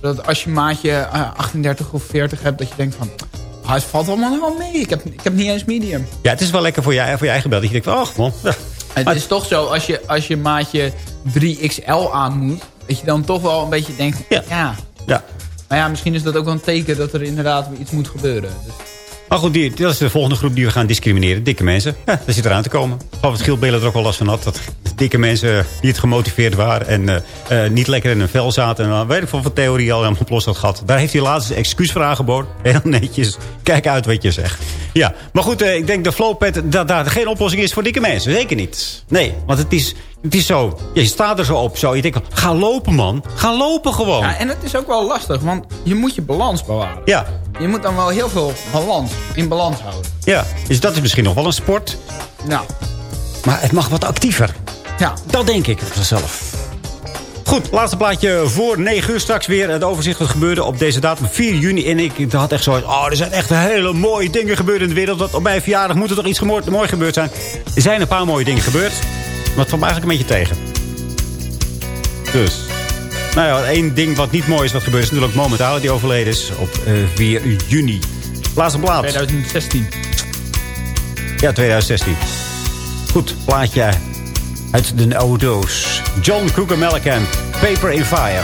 Dat als je maatje eh, 38 of 40 hebt... dat je denkt van... Ah, het valt allemaal wel mee. Ik heb, ik heb niet eens medium. Ja, het is wel lekker voor je, voor je eigen beeld. Dat je denkt, van, ach man. ja. Het is toch zo, als je, als je maatje 3XL aan moet... dat je dan toch wel een beetje denkt... Ja. ja. Ja. Maar ja, misschien is dat ook wel een teken... dat er inderdaad iets moet gebeuren. Dus, Maar goed, die, dat is de volgende groep die we gaan discrimineren. Dikke mensen. Ja, dat zit eraan te komen. Ik geloof dat Giel Belen er ook wel last van had. Dat dikke mensen niet gemotiveerd waren. En eh, eh, niet lekker in hun vel zaten. En dan weet ik van wat theorie al helemaal oplost had gehad. Daar heeft hij laatst een excuus voor aangeboden. Heel netjes. Kijk uit wat je zegt. Ja, maar goed, eh, ik denk de flowpad dat daar geen oplossing is voor dikke mensen. Zeker niet. Nee, want het is, het is zo. Je staat er zo op. Zo. Je denkt, ga lopen man. Ga lopen gewoon. ja, en het is ook wel lastig, want je moet je balans bewaren. Ja. Je moet dan wel heel veel balans in balans houden. Ja, dus dat is misschien nog wel een sport. Nou, Maar het mag wat actiever. Ja. Dat denk ik vanzelf. Goed, laatste plaatje voor 9 uur straks weer. Het overzicht wat gebeurde op deze datum 4 juni. En ik had echt zo... Oh, er zijn echt hele mooie dingen gebeurd in de wereld. Dat op mijn verjaardag moet er toch iets gemooi, mooi gebeurd zijn. Er zijn een paar mooie dingen gebeurd. Maar het valt me eigenlijk een beetje tegen. Dus... Nou ja, één ding wat niet mooi is wat gebeurd is natuurlijk Momentale die overleden is op eh, 4 juni. Laatste plaat. 2016. Ja, 2016. Goed, plaatje uit de oude doos. John Cougar Mellencamp, Paper in Fire.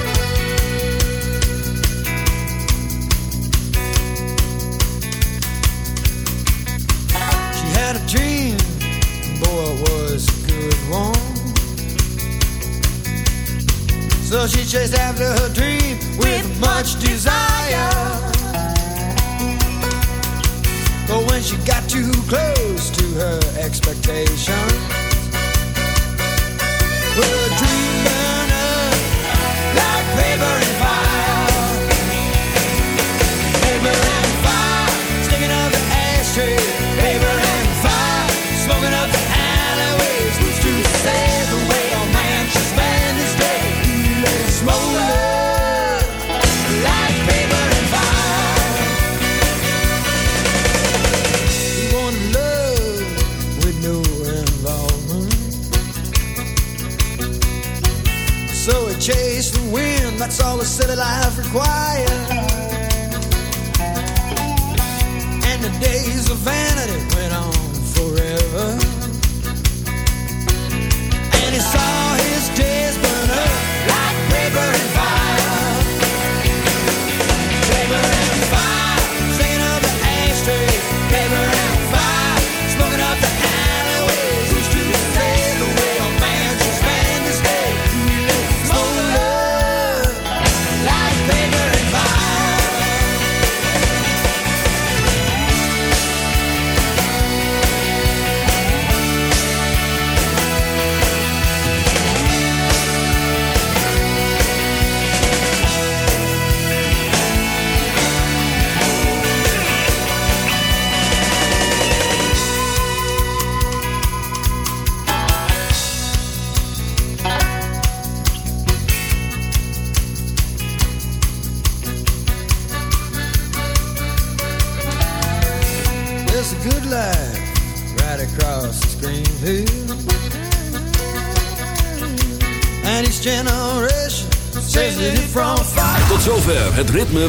She had a dream, boy, it was a good one. So she chased after her dream with much desire. But when she got too close to her expectations, we're dreaming of like paper and fire.